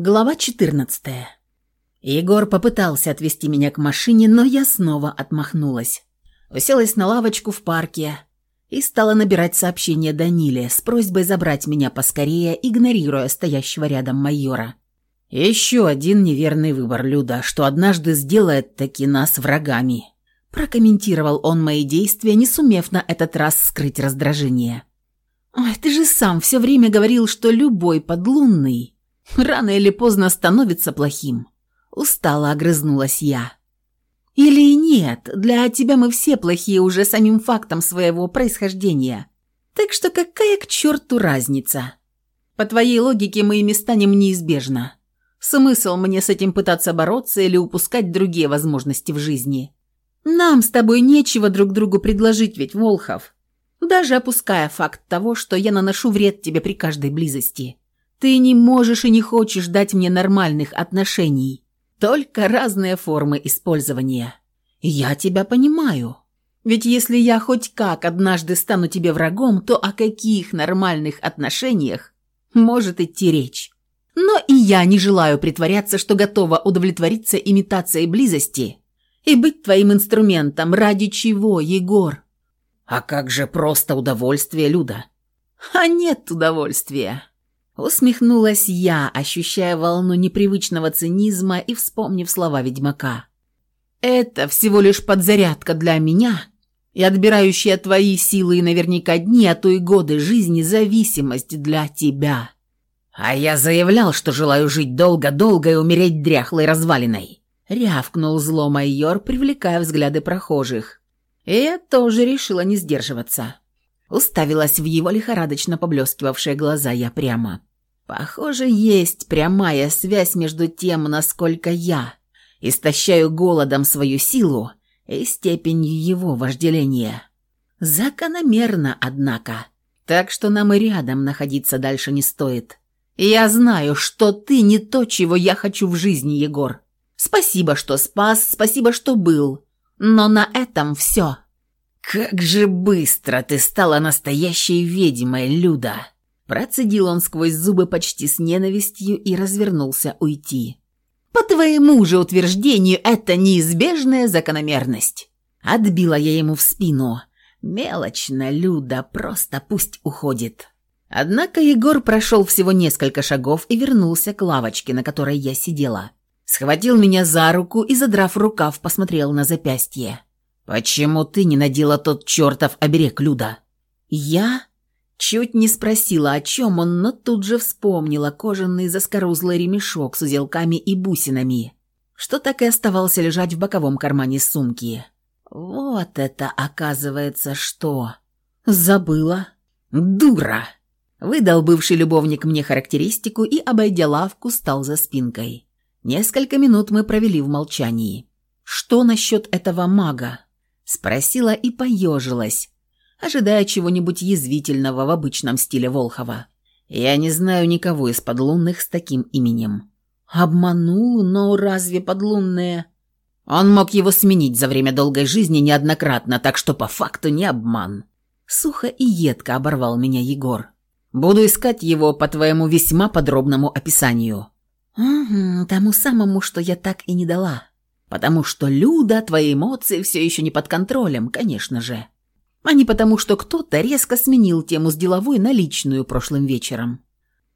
Глава 14. Егор попытался отвезти меня к машине, но я снова отмахнулась. Уселась на лавочку в парке и стала набирать сообщение Даниле с просьбой забрать меня поскорее, игнорируя стоящего рядом майора. «Еще один неверный выбор, Люда, что однажды сделает таки нас врагами», прокомментировал он мои действия, не сумев на этот раз скрыть раздражение. «Ой, ты же сам все время говорил, что любой подлунный...» рано или поздно становится плохим. Устало огрызнулась я. Или нет, для тебя мы все плохие уже самим фактом своего происхождения. Так что какая к черту разница? По твоей логике мы ими станем неизбежно. Смысл мне с этим пытаться бороться или упускать другие возможности в жизни? Нам с тобой нечего друг другу предложить, ведь, Волхов. Даже опуская факт того, что я наношу вред тебе при каждой близости. Ты не можешь и не хочешь дать мне нормальных отношений, только разные формы использования. Я тебя понимаю. Ведь если я хоть как однажды стану тебе врагом, то о каких нормальных отношениях может идти речь? Но и я не желаю притворяться, что готова удовлетвориться имитацией близости и быть твоим инструментом. Ради чего, Егор? А как же просто удовольствие, Люда? А нет удовольствия. Усмехнулась я, ощущая волну непривычного цинизма и вспомнив слова ведьмака. «Это всего лишь подзарядка для меня и отбирающая твои силы и наверняка дни, а то и годы жизни зависимость для тебя». «А я заявлял, что желаю жить долго-долго и умереть дряхлой развалиной», — рявкнул зло майор, привлекая взгляды прохожих. И я тоже решила не сдерживаться. Уставилась в его лихорадочно поблескивавшие глаза я прямо. Похоже, есть прямая связь между тем, насколько я истощаю голодом свою силу и степенью его вожделения. Закономерно, однако. Так что нам и рядом находиться дальше не стоит. Я знаю, что ты не то, чего я хочу в жизни, Егор. Спасибо, что спас, спасибо, что был. Но на этом все. Как же быстро ты стала настоящей ведьмой, Люда. Процедил он сквозь зубы почти с ненавистью и развернулся уйти. «По твоему же утверждению, это неизбежная закономерность!» Отбила я ему в спину. «Мелочно, Люда, просто пусть уходит». Однако Егор прошел всего несколько шагов и вернулся к лавочке, на которой я сидела. Схватил меня за руку и, задрав рукав, посмотрел на запястье. «Почему ты не надела тот чертов оберег, Люда?» «Я?» Чуть не спросила, о чем он, но тут же вспомнила кожаный заскорузлый ремешок с узелками и бусинами, что так и оставался лежать в боковом кармане сумки. Вот это, оказывается, что... Забыла. Дура! Выдал бывший любовник мне характеристику и, обойдя лавку, стал за спинкой. Несколько минут мы провели в молчании. «Что насчет этого мага?» Спросила и поежилась, ожидая чего-нибудь язвительного в обычном стиле Волхова. Я не знаю никого из подлунных с таким именем. Обманул, но разве подлунные... Он мог его сменить за время долгой жизни неоднократно, так что по факту не обман. Сухо и едко оборвал меня Егор. Буду искать его по твоему весьма подробному описанию. Угу, тому самому, что я так и не дала. Потому что, Люда, твои эмоции все еще не под контролем, конечно же а не потому, что кто-то резко сменил тему с деловой на личную прошлым вечером.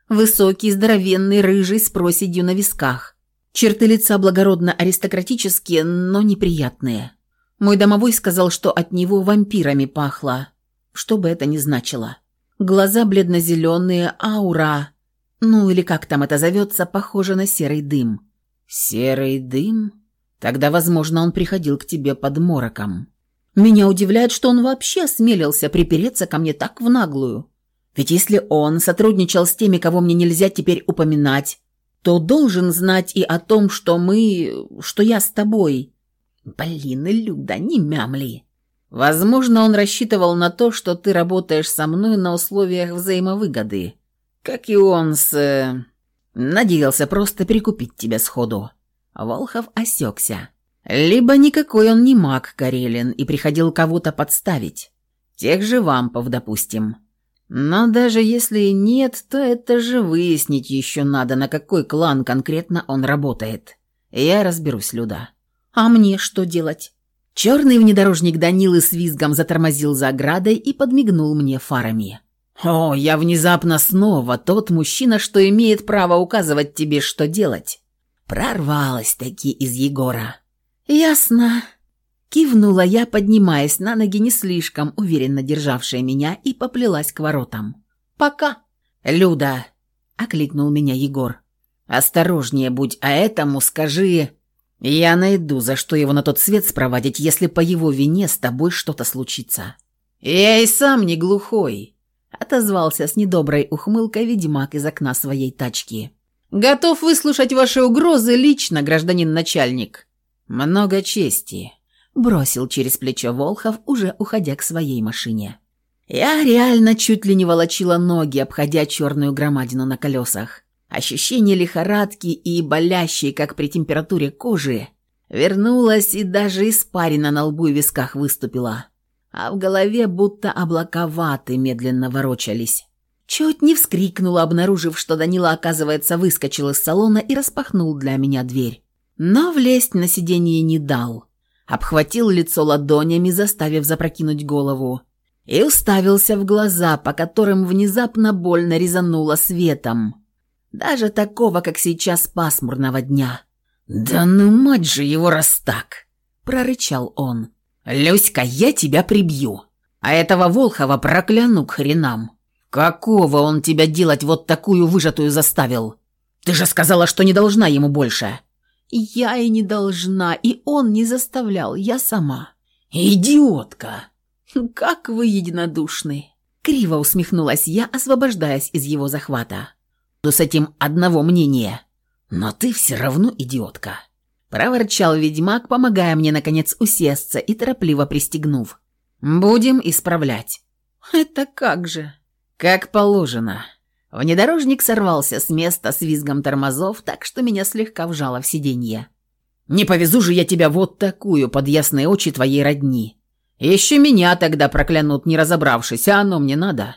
Высокий, здоровенный, рыжий, с проседью на висках. Черты лица благородно-аристократические, но неприятные. Мой домовой сказал, что от него вампирами пахло. Что бы это ни значило. Глаза бледно-зеленые, аура... Ну, или как там это зовется, похоже на серый дым. Серый дым? Тогда, возможно, он приходил к тебе под мороком. Меня удивляет, что он вообще осмелился припереться ко мне так в наглую. Ведь если он сотрудничал с теми, кого мне нельзя теперь упоминать, то должен знать и о том, что мы... что я с тобой. Блин, Люда, не мямли. Возможно, он рассчитывал на то, что ты работаешь со мной на условиях взаимовыгоды. Как и он с... Э, надеялся просто перекупить тебя сходу. Волхов осекся. Либо никакой он не маг Карелин и приходил кого-то подставить. Тех же вампов, допустим. Но даже если нет, то это же выяснить еще надо, на какой клан конкретно он работает. Я разберусь, Люда. А мне что делать? Черный внедорожник Данилы с визгом затормозил за оградой и подмигнул мне фарами. «О, я внезапно снова тот мужчина, что имеет право указывать тебе, что делать». Прорвалась таки из Егора. «Ясно». Кивнула я, поднимаясь на ноги, не слишком уверенно державшая меня, и поплелась к воротам. «Пока». «Люда», — окликнул меня Егор. «Осторожнее будь, а этому скажи...» «Я найду, за что его на тот свет спровадить, если по его вине с тобой что-то случится». «Я и сам не глухой», — отозвался с недоброй ухмылкой ведьмак из окна своей тачки. «Готов выслушать ваши угрозы лично, гражданин начальник». «Много чести», бросил через плечо Волхов, уже уходя к своей машине. Я реально чуть ли не волочила ноги, обходя черную громадину на колесах. Ощущение лихорадки и болящей, как при температуре кожи, вернулось и даже испарина на лбу и висках выступила. А в голове будто облака ваты медленно ворочались. Чуть не вскрикнула, обнаружив, что Данила, оказывается, выскочил из салона и распахнул для меня дверь. Но влезть на сиденье не дал обхватил лицо ладонями, заставив запрокинуть голову, и уставился в глаза, по которым внезапно больно резануло светом. Даже такого, как сейчас пасмурного дня. «Да ну мать же его раз так!» – прорычал он. «Люська, я тебя прибью, а этого Волхова прокляну к хренам. Какого он тебя делать вот такую выжатую заставил? Ты же сказала, что не должна ему больше!» Я и не должна, и он не заставлял, я сама. Идиотка! Как вы единодушны! Криво усмехнулась я, освобождаясь из его захвата. Но с этим одного мнения. Но ты все равно идиотка. Проворчал ведьмак, помогая мне, наконец, усесться и торопливо пристегнув. «Будем исправлять». «Это как же?» «Как положено», Внедорожник сорвался с места с визгом тормозов, так что меня слегка вжало в сиденье. «Не повезу же я тебя вот такую под ясные очи твоей родни. Еще меня тогда проклянут, не разобравшись, а оно мне надо».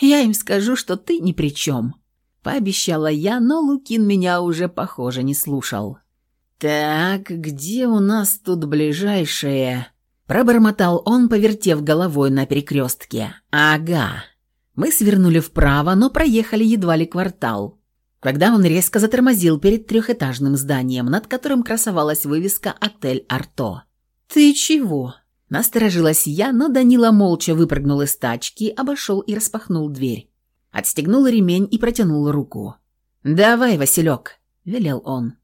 «Я им скажу, что ты ни при чем», — пообещала я, но Лукин меня уже, похоже, не слушал. «Так, где у нас тут ближайшее?» Пробормотал он, повертев головой на перекрестке. «Ага». Мы свернули вправо, но проехали едва ли квартал. Когда он резко затормозил перед трехэтажным зданием, над которым красовалась вывеска «Отель Арто». «Ты чего?» Насторожилась я, но Данила молча выпрыгнул из тачки, обошел и распахнул дверь. Отстегнул ремень и протянул руку. «Давай, Василек», — велел он.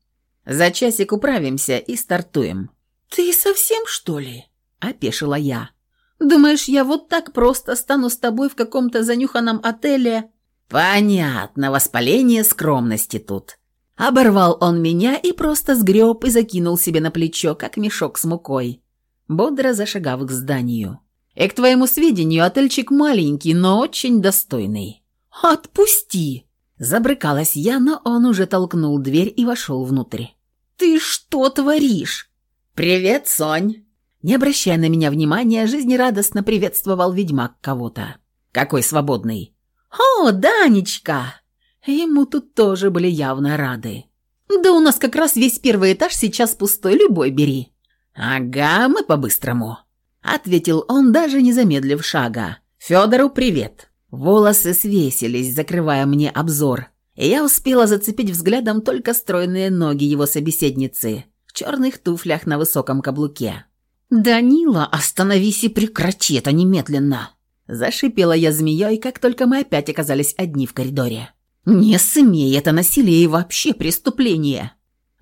«За часик управимся и стартуем». «Ты совсем, что ли?» — опешила я. Думаешь, я вот так просто стану с тобой в каком-то занюханном отеле?» «Понятно, воспаление скромности тут». Оборвал он меня и просто сгреб и закинул себе на плечо, как мешок с мукой, бодро зашагав к зданию. «И к твоему сведению, отельчик маленький, но очень достойный». «Отпусти!» Забрыкалась я, но он уже толкнул дверь и вошел внутрь. «Ты что творишь?» «Привет, Сонь!» Не обращая на меня внимания, жизнерадостно приветствовал ведьмак кого-то. «Какой свободный!» «О, Данечка!» Ему тут тоже были явно рады. «Да у нас как раз весь первый этаж сейчас пустой, любой бери». «Ага, мы по-быстрому», — ответил он, даже не замедлив шага. «Федору привет». Волосы свесились, закрывая мне обзор, и я успела зацепить взглядом только стройные ноги его собеседницы в черных туфлях на высоком каблуке. «Данила, остановись и прекрати это немедленно!» Зашипела я змеей, как только мы опять оказались одни в коридоре. «Не смей, это насилие и вообще преступление!»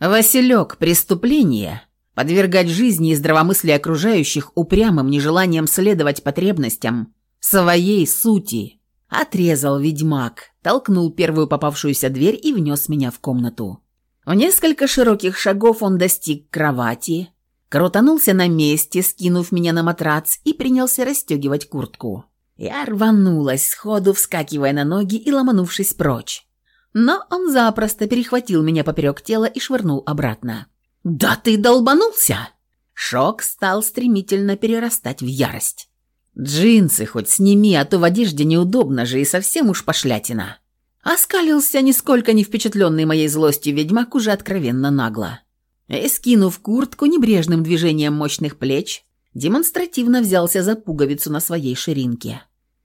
«Василек, преступление!» Подвергать жизни и здравомыслие окружающих упрямым нежеланием следовать потребностям своей сути. Отрезал ведьмак, толкнул первую попавшуюся дверь и внес меня в комнату. В несколько широких шагов он достиг кровати, крутанулся на месте, скинув меня на матрац и принялся расстегивать куртку. Я рванулась, сходу вскакивая на ноги и ломанувшись прочь. Но он запросто перехватил меня поперек тела и швырнул обратно. «Да ты долбанулся!» Шок стал стремительно перерастать в ярость. Джинсы хоть сними, а то в одежде неудобно же и совсем уж пошлятина. Оскалился нисколько не впечатленный моей злостью ведьмак уже откровенно нагло. И, скинув куртку небрежным движением мощных плеч, демонстративно взялся за пуговицу на своей ширинке.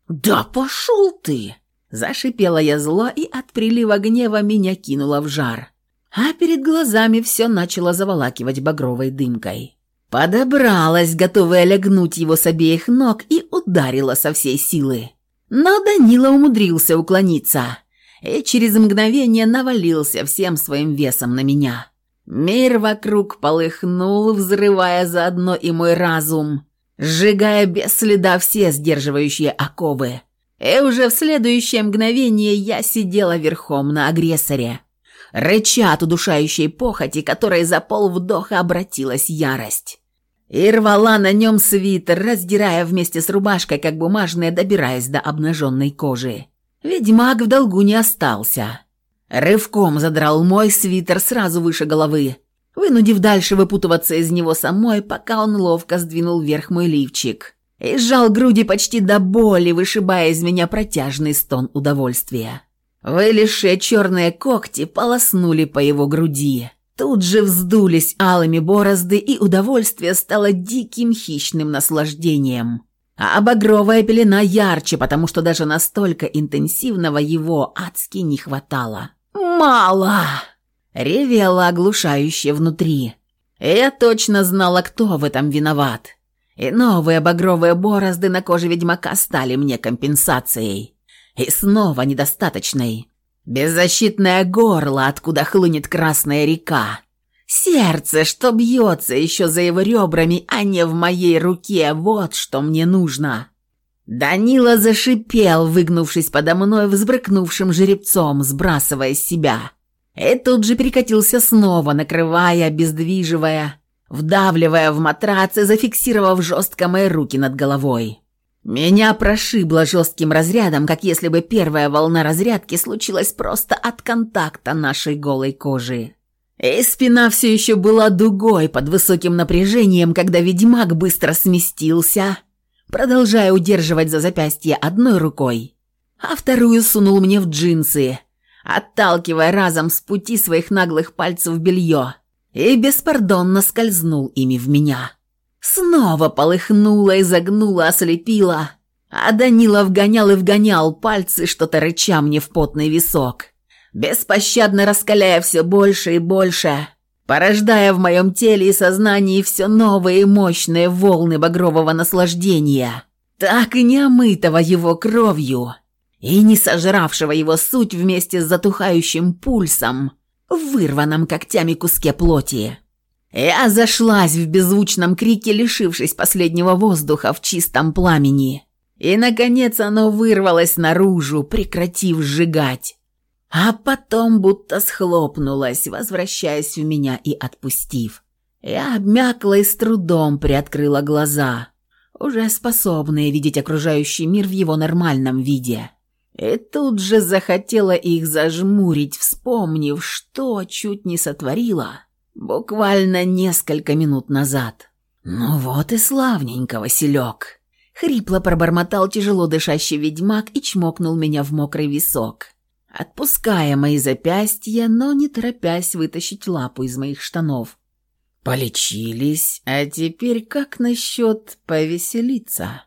«Да пошел ты!» Зашипела я зло и от прилива гнева меня кинула в жар. А перед глазами все начало заволакивать багровой дымкой. Подобралась, готовая лягнуть его с обеих ног, и ударила со всей силы. Но Данила умудрился уклониться и через мгновение навалился всем своим весом на меня. Мир вокруг полыхнул, взрывая заодно и мой разум, сжигая без следа все сдерживающие оковы. И уже в следующее мгновение я сидела верхом на агрессоре, рыча от удушающей похоти, которой за полвдоха обратилась ярость. И рвала на нем свитер, раздирая вместе с рубашкой, как бумажная, добираясь до обнаженной кожи. Ведьмак в долгу не остался. Рывком задрал мой свитер сразу выше головы, вынудив дальше выпутываться из него самой, пока он ловко сдвинул вверх мой лифчик и сжал груди почти до боли, вышибая из меня протяжный стон удовольствия. Вылезшие черные когти полоснули по его груди. Тут же вздулись алыми борозды, и удовольствие стало диким хищным наслаждением. А багровая пелена ярче, потому что даже настолько интенсивного его адски не хватало. «Мало!» — ревела оглушающе внутри. Я точно знала, кто в этом виноват. И новые багровые борозды на коже ведьмака стали мне компенсацией. И снова недостаточной. Беззащитное горло, откуда хлынет красная река. Сердце, что бьется еще за его ребрами, а не в моей руке, вот что мне нужно. Данила зашипел, выгнувшись подо мной взбрыкнувшим жеребцом, сбрасывая с себя. И тут же перекатился снова, накрывая, обездвиживая, вдавливая в матрац и зафиксировав жестко мои руки над головой. Меня прошибло жестким разрядом, как если бы первая волна разрядки случилась просто от контакта нашей голой кожи. И спина все еще была дугой под высоким напряжением, когда ведьмак быстро сместился, продолжая удерживать за запястье одной рукой, а вторую сунул мне в джинсы, отталкивая разом с пути своих наглых пальцев белье и беспардонно скользнул ими в меня. Снова полыхнула, изогнула, ослепила, а Данила вгонял и вгонял пальцы, что-то рыча мне в потный висок, беспощадно раскаляя все больше и больше, порождая в моем теле и сознании все новые мощные волны багрового наслаждения, так и не омытого его кровью и не сожравшего его суть вместе с затухающим пульсом, в вырванном когтями куске плоти. Я зашлась в беззвучном крике, лишившись последнего воздуха в чистом пламени. И, наконец, оно вырвалось наружу, прекратив сжигать. А потом будто схлопнулось, возвращаясь в меня и отпустив. Я обмякла и с трудом приоткрыла глаза, уже способные видеть окружающий мир в его нормальном виде. И тут же захотела их зажмурить, вспомнив, что чуть не сотворила буквально несколько минут назад. «Ну вот и славненько, Василек!» Хрипло пробормотал тяжело дышащий ведьмак и чмокнул меня в мокрый висок, отпуская мои запястья, но не торопясь вытащить лапу из моих штанов. «Полечились, а теперь как насчет повеселиться?»